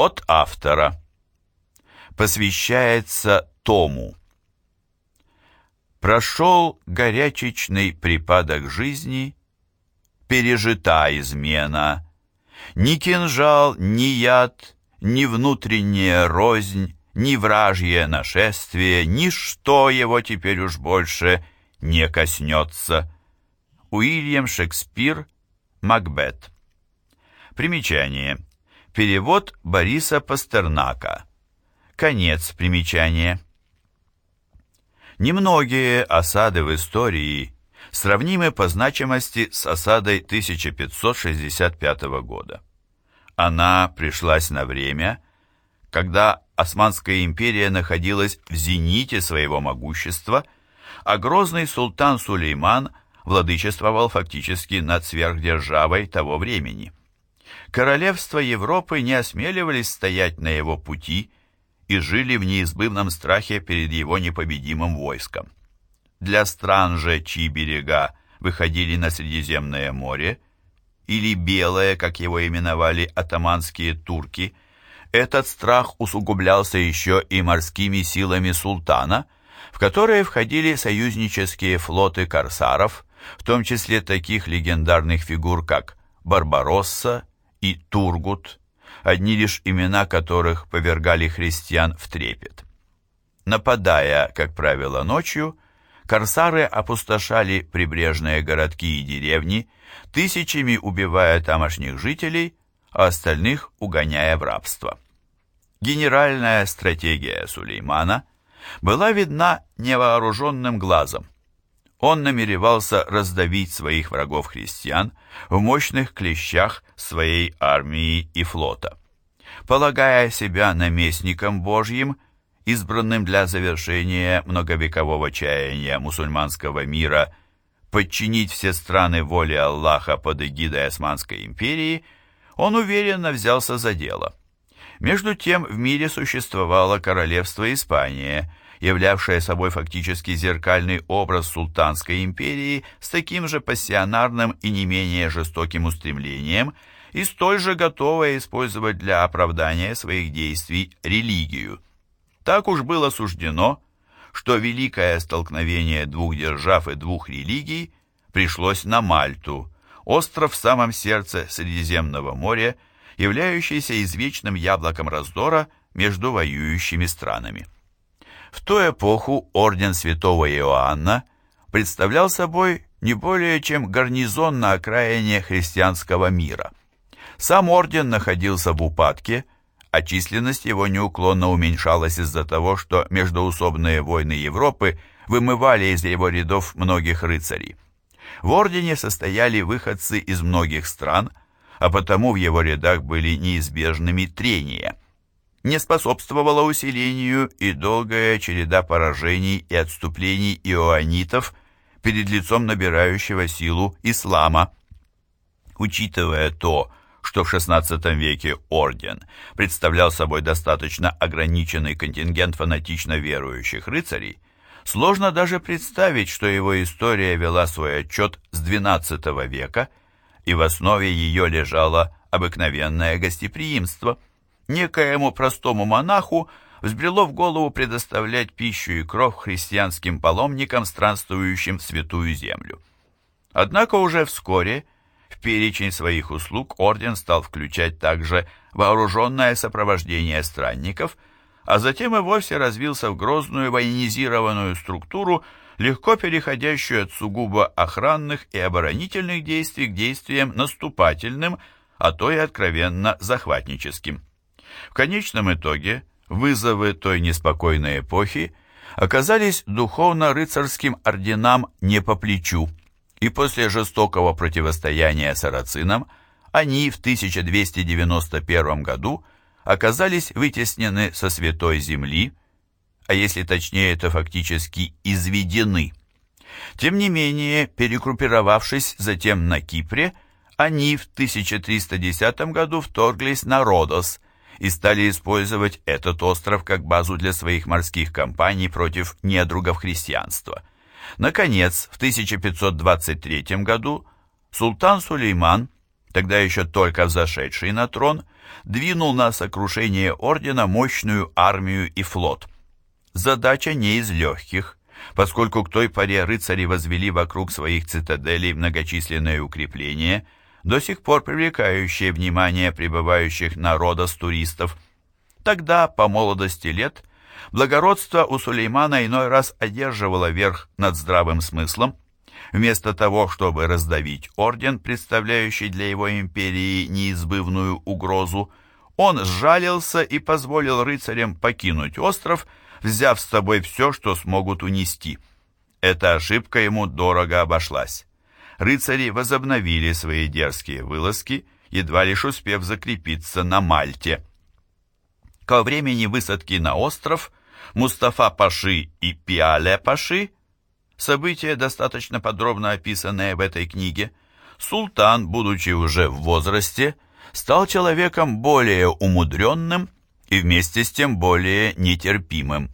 От автора. Посвящается Тому. Прошел горячечный припадок жизни, пережита измена. Ни кинжал, ни яд, ни внутренняя рознь, ни вражье нашествие, ничто его теперь уж больше не коснется. Уильям Шекспир, Макбет. Примечание. Перевод Бориса Пастернака. Конец примечания. Немногие осады в истории сравнимы по значимости с осадой 1565 года. Она пришлась на время, когда Османская империя находилась в зените своего могущества, а грозный султан Сулейман владычествовал фактически над сверхдержавой того времени – королевства Европы не осмеливались стоять на его пути и жили в неизбывном страхе перед его непобедимым войском. Для стран же, чьи берега выходили на Средиземное море, или белое, как его именовали атаманские турки, этот страх усугублялся еще и морскими силами султана, в которые входили союзнические флоты корсаров, в том числе таких легендарных фигур, как Барбаросса и Тургут, одни лишь имена которых повергали христиан в трепет. Нападая, как правило, ночью, корсары опустошали прибрежные городки и деревни, тысячами убивая тамошних жителей, а остальных угоняя в рабство. Генеральная стратегия Сулеймана была видна невооруженным глазом он намеревался раздавить своих врагов-христиан в мощных клещах своей армии и флота. Полагая себя наместником Божьим, избранным для завершения многовекового чаяния мусульманского мира подчинить все страны воле Аллаха под эгидой Османской империи, он уверенно взялся за дело. Между тем в мире существовало королевство Испания – являвшая собой фактически зеркальный образ султанской империи с таким же пассионарным и не менее жестоким устремлением и столь же готовая использовать для оправдания своих действий религию. Так уж было суждено, что великое столкновение двух держав и двух религий пришлось на Мальту, остров в самом сердце Средиземного моря, являющийся извечным яблоком раздора между воюющими странами. В ту эпоху орден святого Иоанна представлял собой не более чем гарнизон на окраине христианского мира. Сам орден находился в упадке, а численность его неуклонно уменьшалась из-за того, что междоусобные войны Европы вымывали из его рядов многих рыцарей. В ордене состояли выходцы из многих стран, а потому в его рядах были неизбежными трения – не способствовала усилению и долгая череда поражений и отступлений иоанитов перед лицом набирающего силу ислама. Учитывая то, что в XVI веке орден представлял собой достаточно ограниченный контингент фанатично верующих рыцарей, сложно даже представить, что его история вела свой отчет с XII века, и в основе ее лежало обыкновенное гостеприимство – некоему простому монаху взбрело в голову предоставлять пищу и кров христианским паломникам, странствующим в святую землю. Однако уже вскоре в перечень своих услуг орден стал включать также вооруженное сопровождение странников, а затем и вовсе развился в грозную военизированную структуру, легко переходящую от сугубо охранных и оборонительных действий к действиям наступательным, а то и откровенно захватническим. В конечном итоге вызовы той неспокойной эпохи оказались духовно-рыцарским орденам не по плечу, и после жестокого противостояния сарацинам они в 1291 году оказались вытеснены со Святой Земли, а если точнее, то фактически изведены. Тем не менее, перегруппировавшись затем на Кипре, они в 1310 году вторглись на Родос – и стали использовать этот остров как базу для своих морских кампаний против недругов христианства. Наконец, в 1523 году султан Сулейман, тогда еще только взошедший на трон, двинул на сокрушение ордена мощную армию и флот. Задача не из легких, поскольку к той поре рыцари возвели вокруг своих цитаделей многочисленные укрепления, до сих пор привлекающие внимание прибывающих народа с туристов. Тогда, по молодости лет, благородство у Сулеймана иной раз одерживало верх над здравым смыслом. Вместо того, чтобы раздавить орден, представляющий для его империи неизбывную угрозу, он сжалился и позволил рыцарям покинуть остров, взяв с собой все, что смогут унести. Эта ошибка ему дорого обошлась. Рыцари возобновили свои дерзкие вылазки, едва лишь успев закрепиться на Мальте. Ко времени высадки на остров Мустафа Паши и Пиале Паши, события, достаточно подробно описанные в этой книге, султан, будучи уже в возрасте, стал человеком более умудренным и вместе с тем более нетерпимым.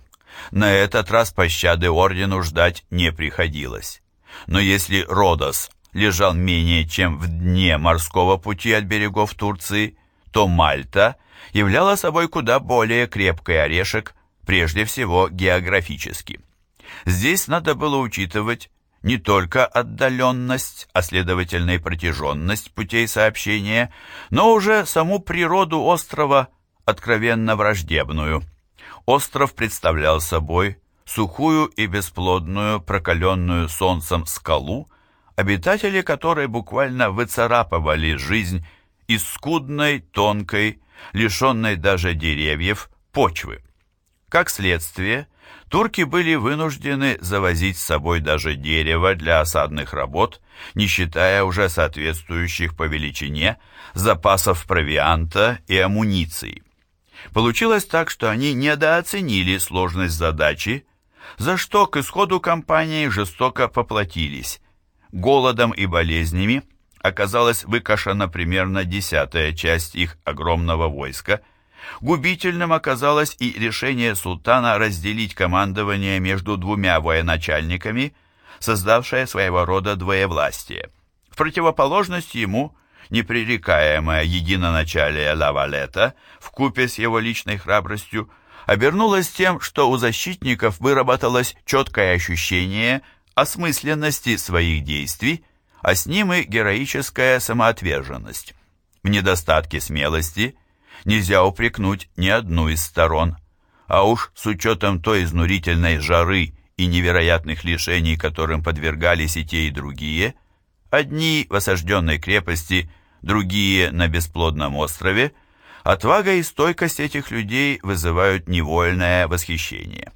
На этот раз пощады ордену ждать не приходилось. Но если Родос лежал менее чем в дне морского пути от берегов Турции, то Мальта являла собой куда более крепкий орешек, прежде всего географически. Здесь надо было учитывать не только отдаленность, а следовательно и протяженность путей сообщения, но уже саму природу острова откровенно враждебную. Остров представлял собой сухую и бесплодную, прокаленную солнцем скалу, обитатели которой буквально выцарапывали жизнь из скудной, тонкой, лишенной даже деревьев, почвы. Как следствие, турки были вынуждены завозить с собой даже дерево для осадных работ, не считая уже соответствующих по величине запасов провианта и амуниции. Получилось так, что они недооценили сложность задачи, за что к исходу кампании жестоко поплатились. Голодом и болезнями оказалась выкашена примерно десятая часть их огромного войска. Губительным оказалось и решение султана разделить командование между двумя военачальниками, создавшее своего рода двоевластие. В противоположность ему – непререкаемое единоначалие Лавалета купе с его личной храбростью обернулось тем, что у защитников выработалось четкое ощущение осмысленности своих действий, а с ним и героическая самоотверженность. В недостатке смелости нельзя упрекнуть ни одну из сторон, а уж с учетом той изнурительной жары и невероятных лишений, которым подвергались и те, и другие – Одни в осажденной крепости, другие на бесплодном острове. Отвага и стойкость этих людей вызывают невольное восхищение.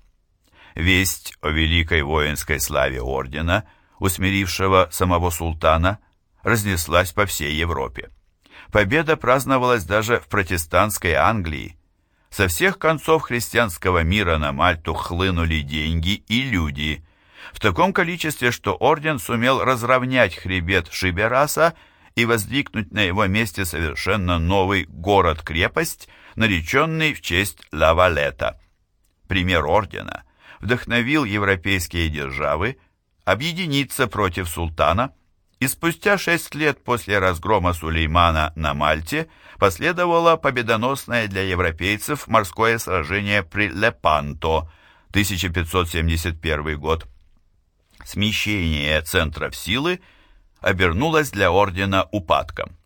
Весть о великой воинской славе ордена, усмирившего самого султана, разнеслась по всей Европе. Победа праздновалась даже в протестантской Англии. Со всех концов христианского мира на Мальту хлынули деньги и люди – в таком количестве, что орден сумел разровнять хребет Шибераса и воздвигнуть на его месте совершенно новый город-крепость, нареченный в честь Лавалета. Пример ордена вдохновил европейские державы объединиться против султана, и спустя шесть лет после разгрома Сулеймана на Мальте последовало победоносное для европейцев морское сражение при Лепанто, 1571 год смещение центров силы обернулось для ордена упадком.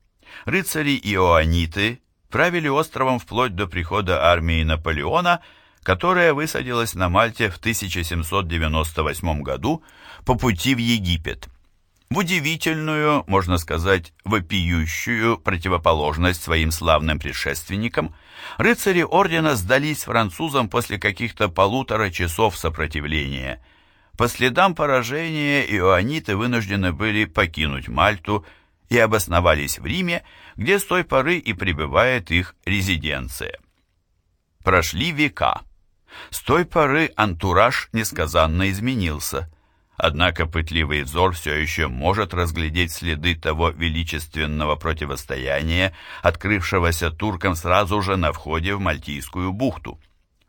Рыцари-иоаниты правили островом вплоть до прихода армии Наполеона, которая высадилась на Мальте в 1798 году по пути в Египет. В удивительную, можно сказать, вопиющую противоположность своим славным предшественникам, рыцари ордена сдались французам после каких-то полутора часов сопротивления – по следам поражения иоанниты вынуждены были покинуть Мальту и обосновались в Риме, где с той поры и пребывает их резиденция. Прошли века. С той поры антураж несказанно изменился. Однако пытливый взор все еще может разглядеть следы того величественного противостояния, открывшегося туркам сразу же на входе в Мальтийскую бухту.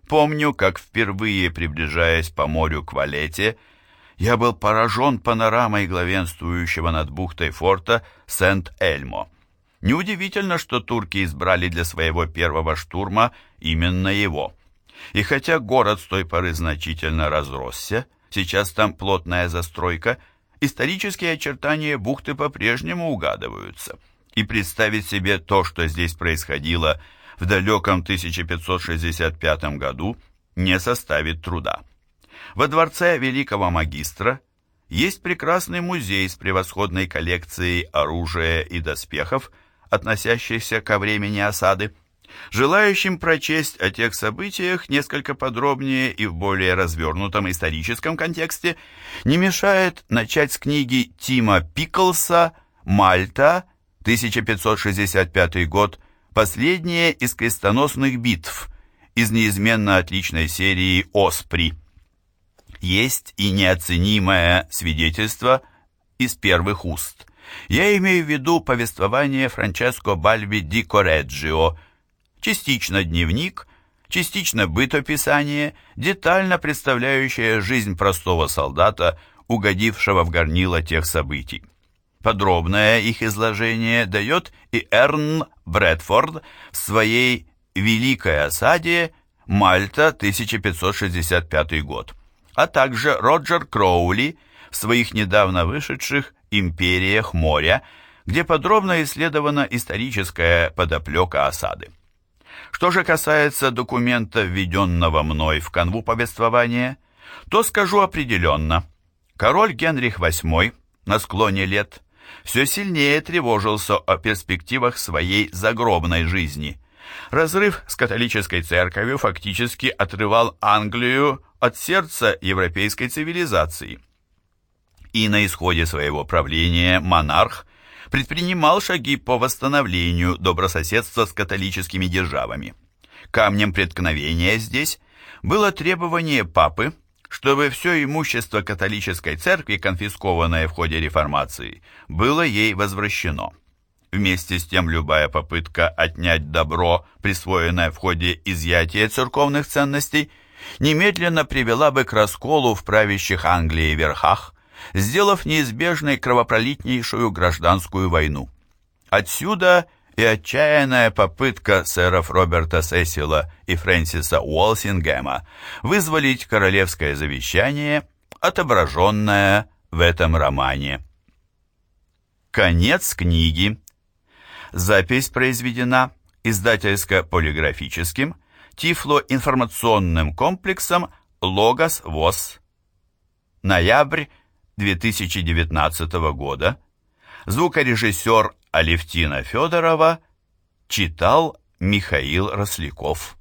Помню, как впервые приближаясь по морю к Валете, я был поражен панорамой главенствующего над бухтой форта Сент-Эльмо. Неудивительно, что турки избрали для своего первого штурма именно его. И хотя город с той поры значительно разросся, сейчас там плотная застройка, исторические очертания бухты по-прежнему угадываются. И представить себе то, что здесь происходило в далеком 1565 году, не составит труда. Во дворце великого магистра есть прекрасный музей с превосходной коллекцией оружия и доспехов, относящихся ко времени осады. Желающим прочесть о тех событиях несколько подробнее и в более развернутом историческом контексте не мешает начать с книги Тима Пиклса «Мальта», 1565 год, «Последняя из крестоносных битв», из неизменно отличной серии «Оспри». Есть и неоценимое свидетельство из первых уст. Я имею в виду повествование Франческо Бальби ди Кореджио, частично дневник, частично бытописание, детально представляющее жизнь простого солдата, угодившего в горнило тех событий. Подробное их изложение дает и Эрн Брэдфорд в своей «Великой осаде. Мальта, 1565 год», а также Роджер Кроули в своих недавно вышедших «Империях моря», где подробно исследована историческая подоплека осады. Что же касается документа, введенного мной в канву повествования, то скажу определенно. Король Генрих VIII на склоне лет все сильнее тревожился о перспективах своей загробной жизни. Разрыв с католической церковью фактически отрывал Англию от сердца европейской цивилизации. И на исходе своего правления монарх предпринимал шаги по восстановлению добрососедства с католическими державами. Камнем преткновения здесь было требование папы, чтобы все имущество католической церкви, конфискованное в ходе реформации, было ей возвращено. Вместе с тем любая попытка отнять добро, присвоенное в ходе изъятия церковных ценностей, немедленно привела бы к расколу в правящих Англии верхах, сделав неизбежной кровопролитнейшую гражданскую войну. Отсюда и отчаянная попытка сэров Роберта Сесила и Фрэнсиса Уолсингема вызволить королевское завещание, отображенное в этом романе. Конец книги. Запись произведена издательско-полиграфическим тифлоинформационным комплексом «Логос ВОЗ». Ноябрь 2019 года. Звукорежиссер Алевтина Федорова читал Михаил Росляков.